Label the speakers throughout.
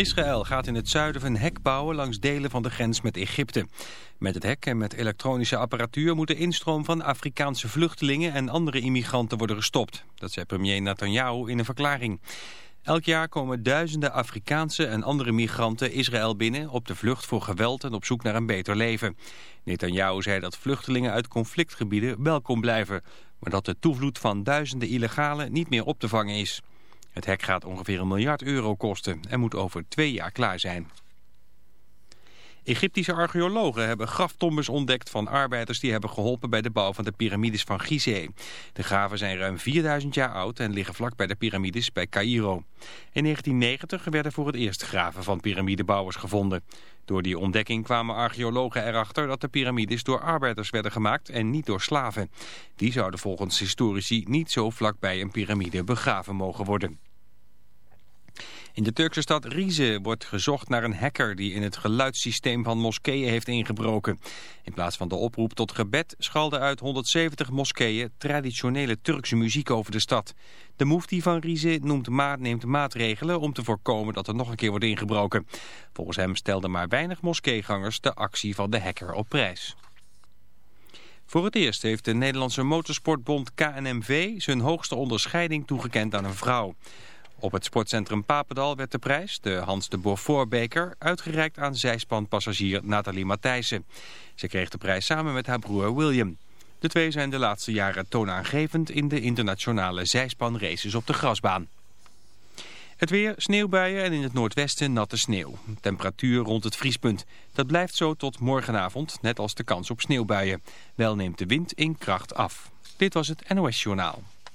Speaker 1: Israël gaat in het zuiden een hek bouwen langs delen van de grens met Egypte. Met het hek en met elektronische apparatuur moet de instroom van Afrikaanse vluchtelingen en andere immigranten worden gestopt. Dat zei premier Netanyahu in een verklaring. Elk jaar komen duizenden Afrikaanse en andere migranten Israël binnen op de vlucht voor geweld en op zoek naar een beter leven. Netanyahu zei dat vluchtelingen uit conflictgebieden welkom blijven, maar dat de toevloed van duizenden illegalen niet meer op te vangen is. Het hek gaat ongeveer een miljard euro kosten en moet over twee jaar klaar zijn. Egyptische archeologen hebben graftombes ontdekt van arbeiders die hebben geholpen bij de bouw van de piramides van Gizeh. De graven zijn ruim 4000 jaar oud en liggen vlak bij de piramides bij Cairo. In 1990 werden voor het eerst graven van piramidebouwers gevonden. Door die ontdekking kwamen archeologen erachter dat de piramides door arbeiders werden gemaakt en niet door slaven. Die zouden volgens historici niet zo vlak bij een piramide begraven mogen worden. In de Turkse stad Rize wordt gezocht naar een hacker die in het geluidssysteem van moskeeën heeft ingebroken. In plaats van de oproep tot gebed schalde uit 170 moskeeën traditionele Turkse muziek over de stad. De mufti van Rize noemt ma neemt maatregelen om te voorkomen dat er nog een keer wordt ingebroken. Volgens hem stelden maar weinig moskeegangers de actie van de hacker op prijs. Voor het eerst heeft de Nederlandse motorsportbond KNMV zijn hoogste onderscheiding toegekend aan een vrouw. Op het sportcentrum Papendal werd de prijs, de Hans de Beaufort-beker, uitgereikt aan zijspanpassagier Nathalie Matthijssen. Ze kreeg de prijs samen met haar broer William. De twee zijn de laatste jaren toonaangevend in de internationale zijspanraces op de grasbaan. Het weer, sneeuwbuien en in het noordwesten natte sneeuw. Temperatuur rond het vriespunt. Dat blijft zo tot morgenavond, net als de kans op sneeuwbuien. Wel neemt de wind in kracht af. Dit was het NOS Journaal.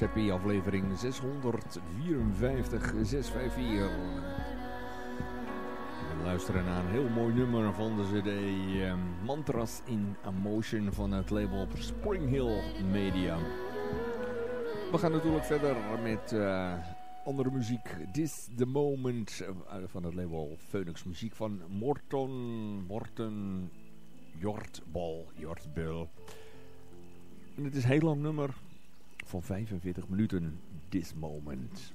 Speaker 2: Seppi aflevering 654, 654. We luisteren naar een heel mooi nummer van de cd um, Mantras in Emotion van het label Spring Hill Media. We gaan natuurlijk verder met uh, andere muziek. This the Moment uh, van het label Phoenix Muziek van Morton, Morton Jortbal, Jortbul. En het is een heel lang nummer van 45 minuten This Moment.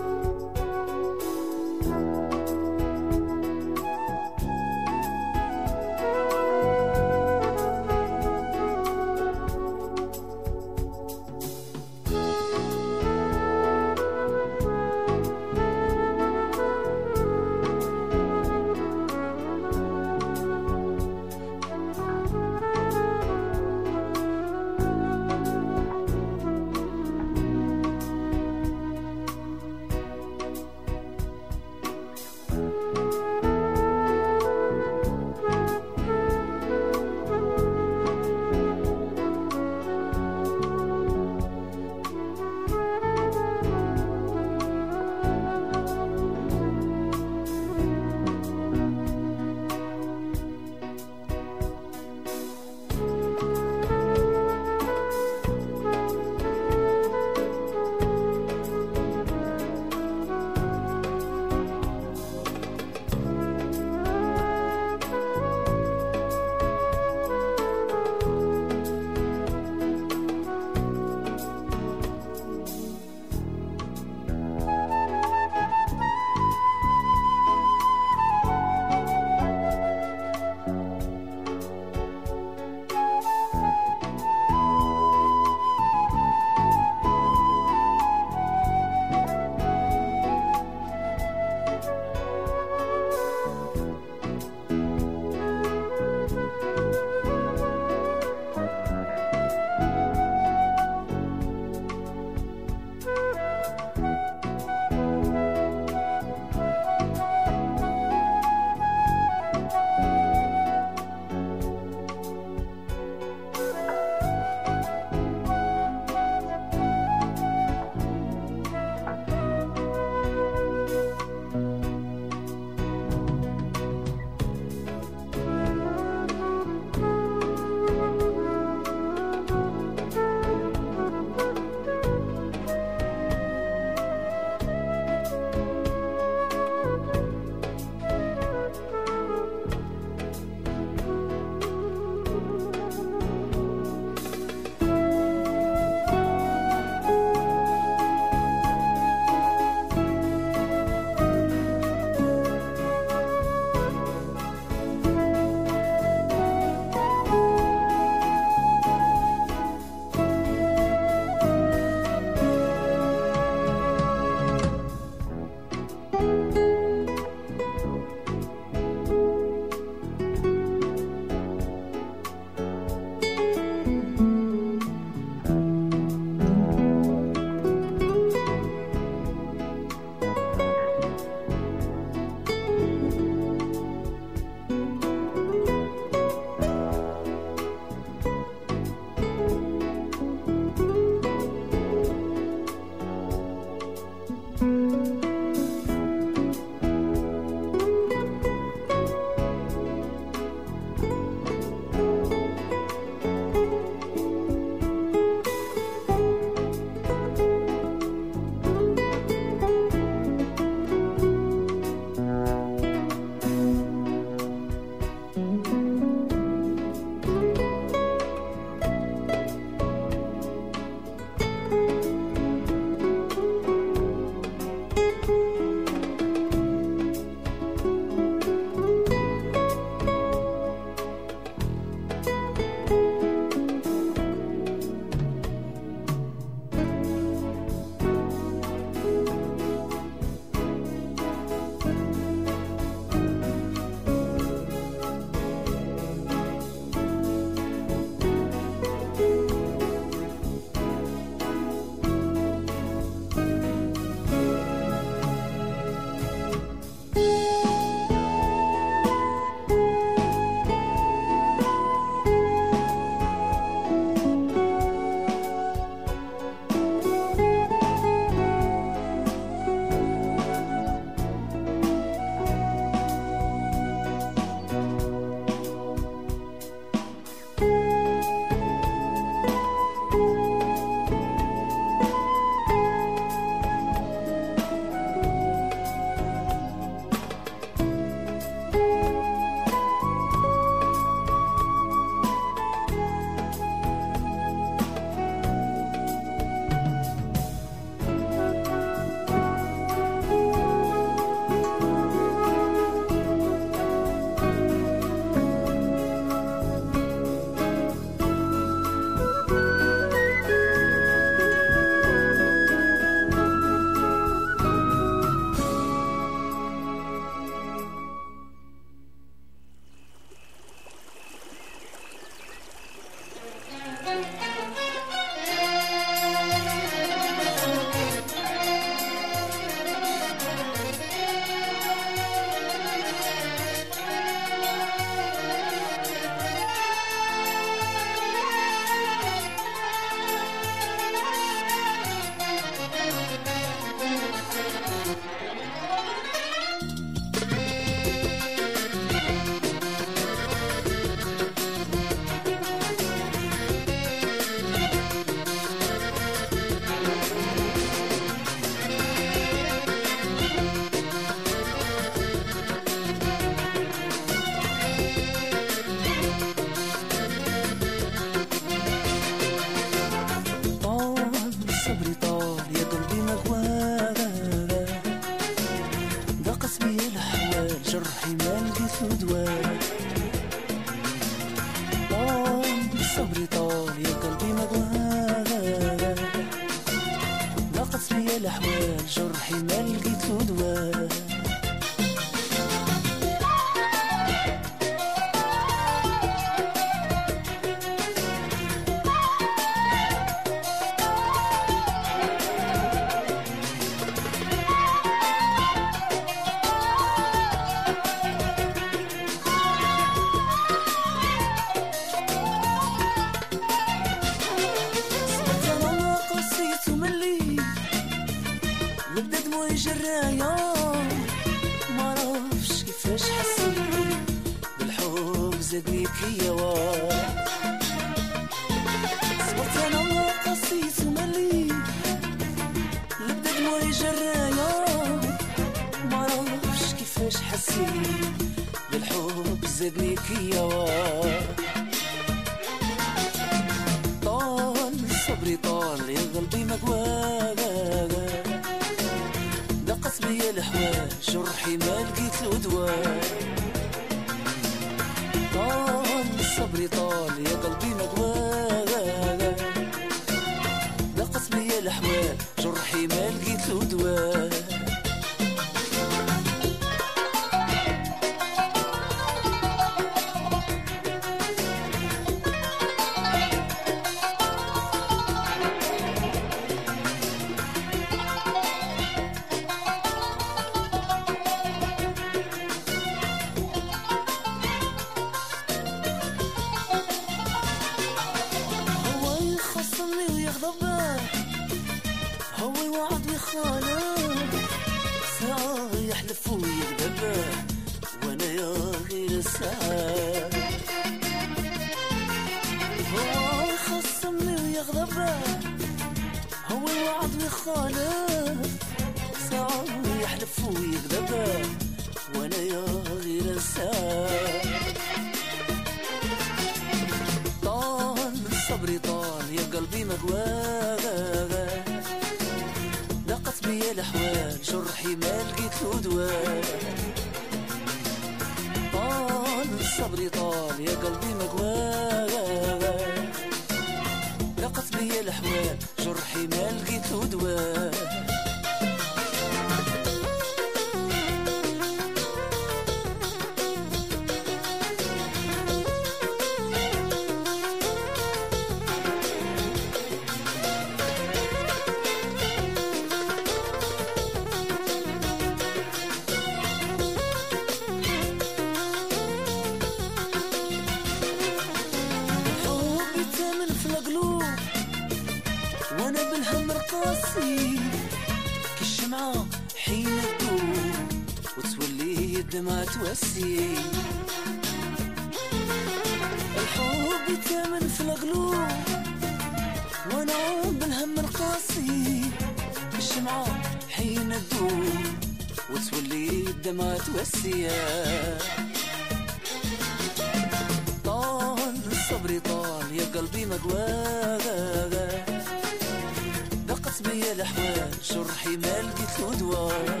Speaker 3: ضاقت بيا الحوال جرحي ما لقيت له دوار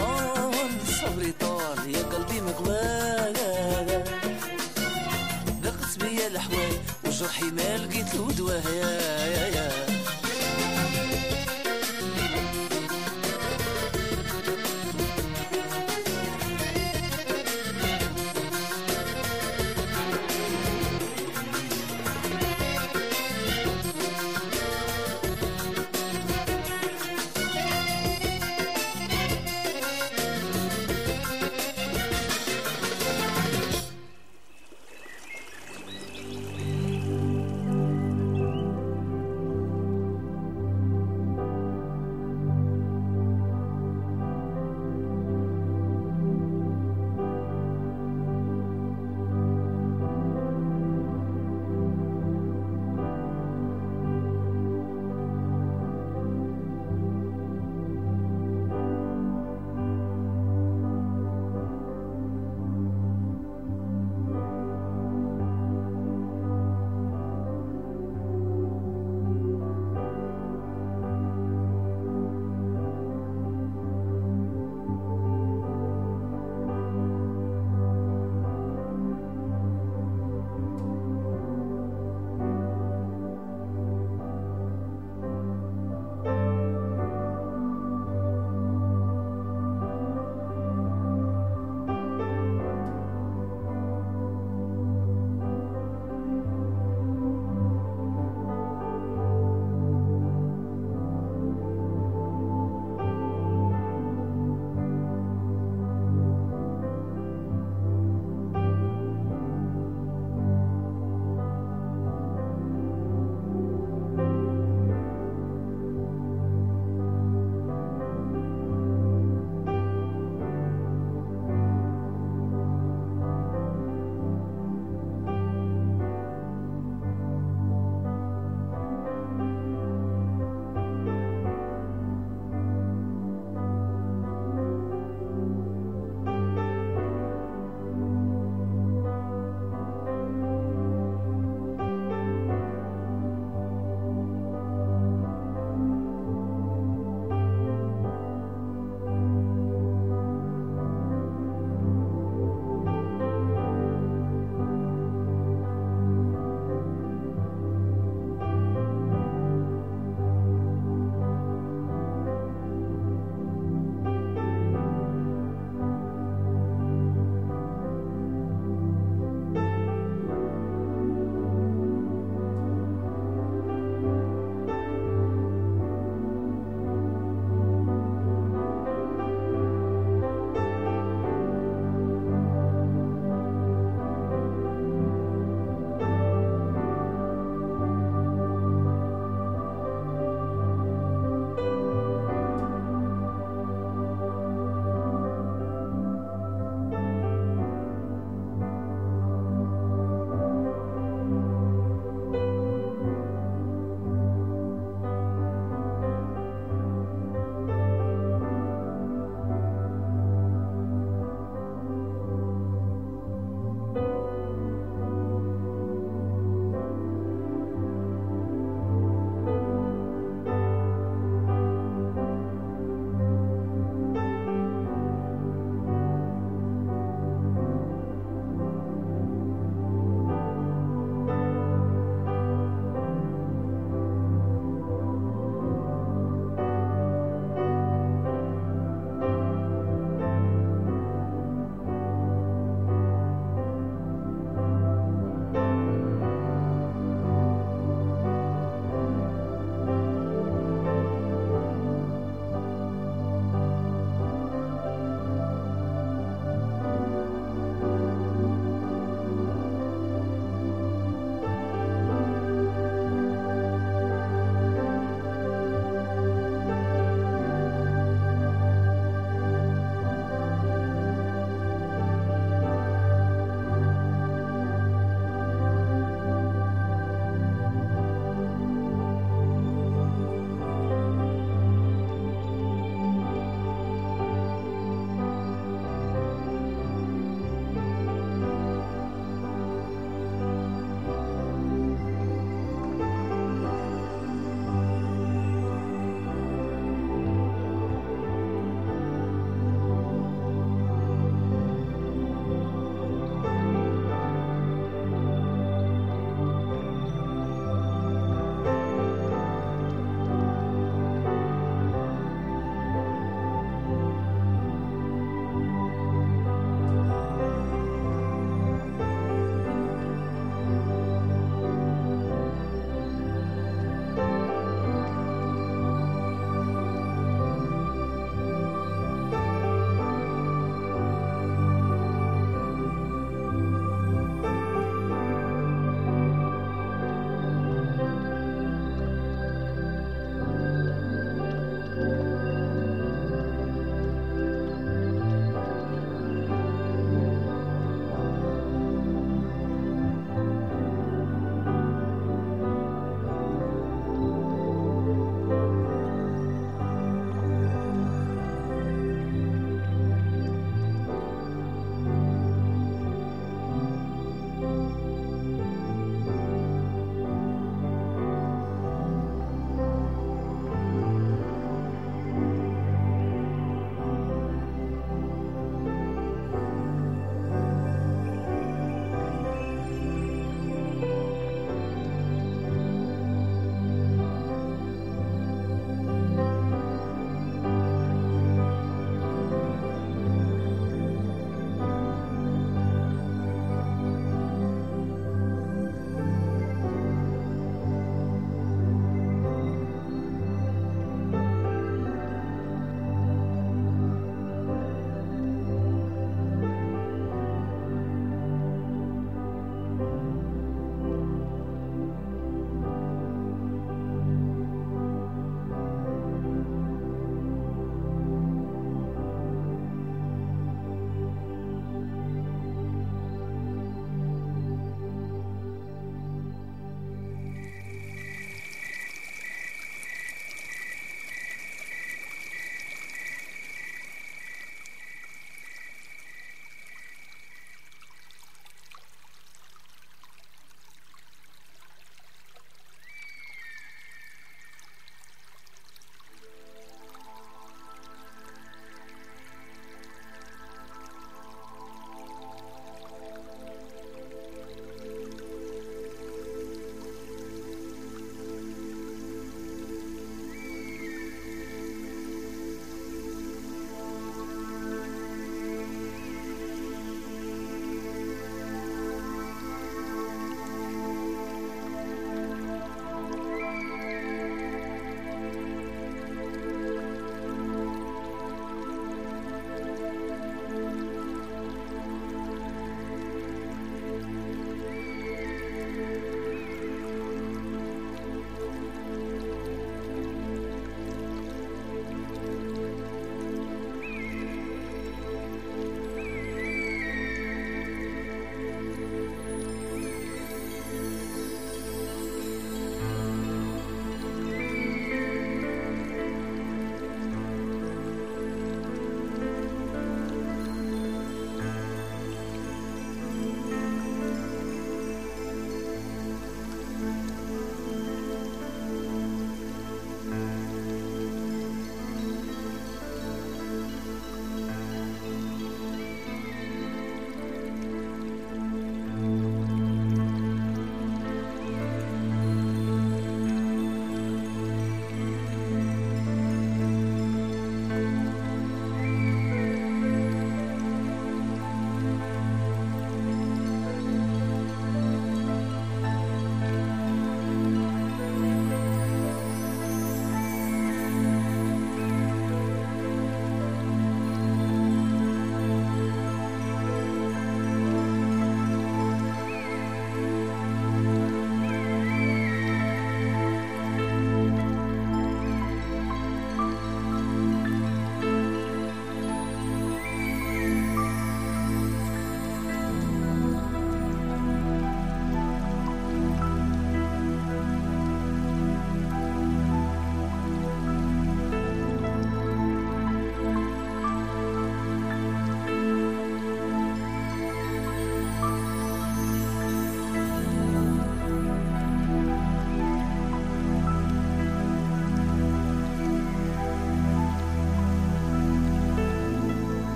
Speaker 3: آه، صبري طال يا قلبي مقبال. ضاقت بيا الحوال وجرحي ما لقيت له دواه يا يا يا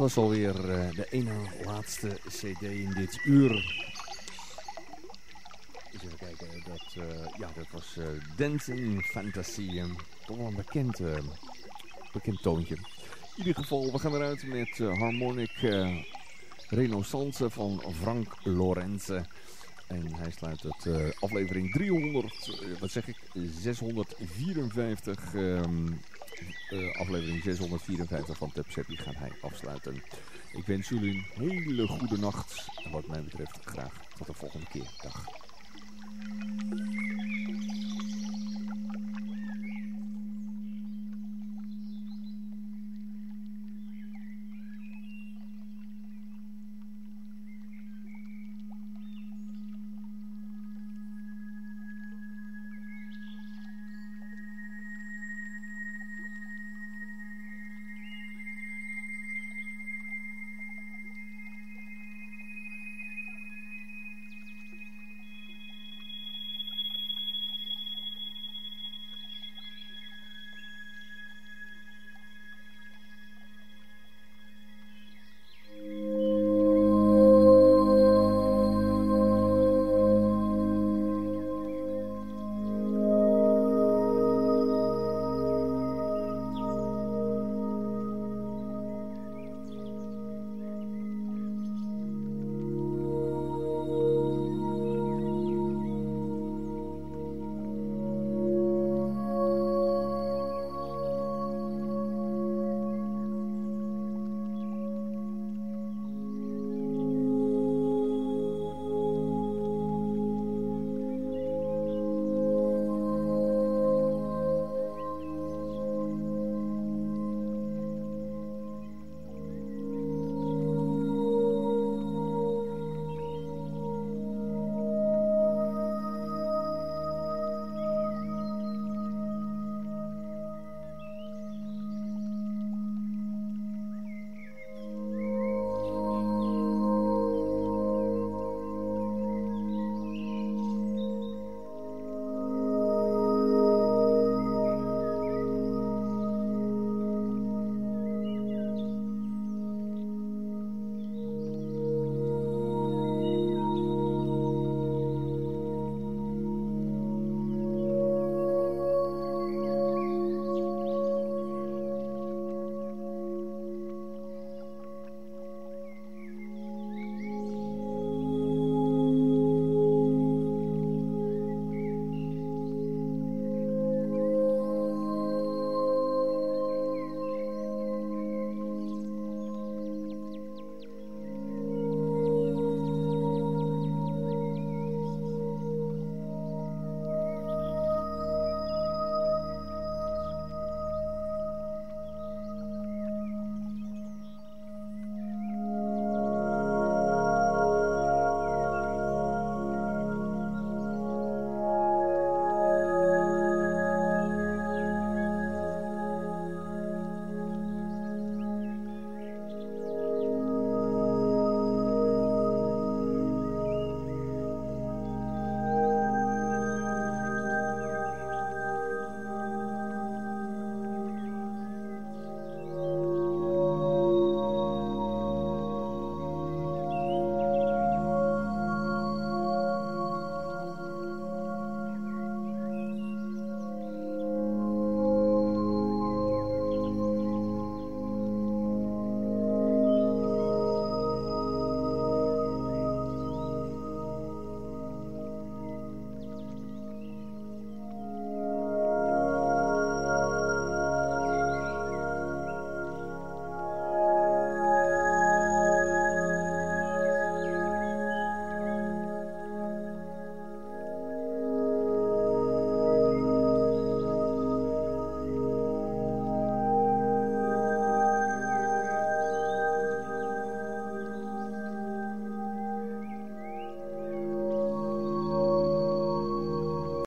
Speaker 2: was alweer uh, de ene laatste cd in dit uur. Even kijken, dat, uh, ja, dat was uh, Dancing Fantasy. toch wel een bekend, bekend toontje. In ieder geval, we gaan eruit met Harmonic Renaissance van Frank Lorenze. En hij sluit het aflevering 300, uh, wat zeg ik, 654, um, eh, aflevering 654 van Tepseppi gaat hij afsluiten. Ik wens jullie een hele goede nacht. En wat mij betreft graag tot de volgende keer. Dag.